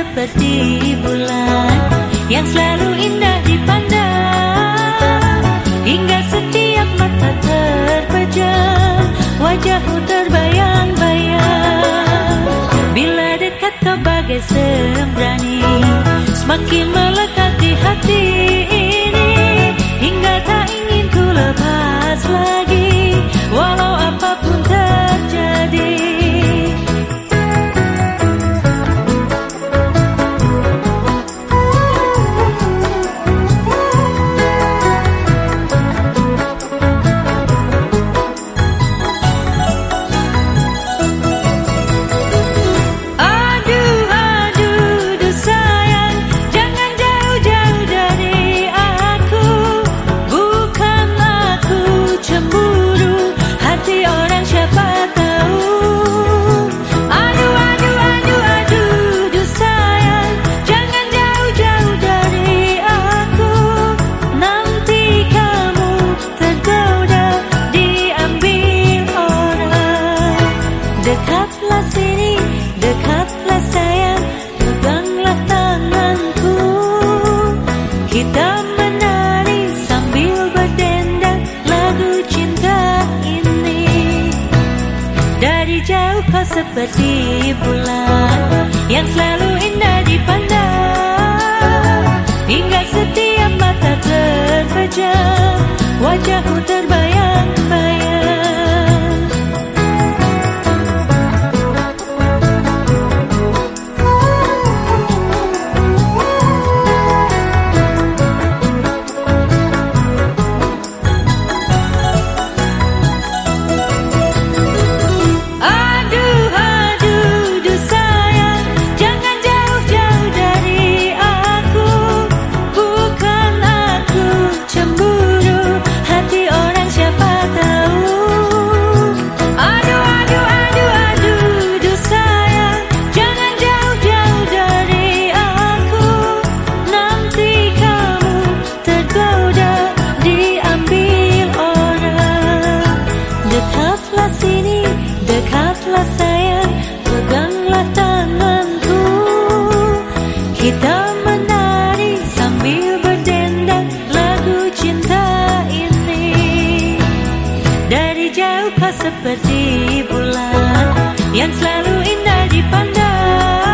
seperti bulan yang selalu indah dipandang. Hingga setiap mata terpejam wajahmu terbayang-bayang. Bila dekat kau bagai sembrani semakin melekat di hati. Jauh kau seperti bulan Yang selalu indah dipandang. diambil orang. Dekatlah sini, dekatlah sayang Peganglah tanganku. Kita menari sambil berdendang Lagu cinta ini. Dari jauh kau seperti bulan Yang selalu indah dipandang.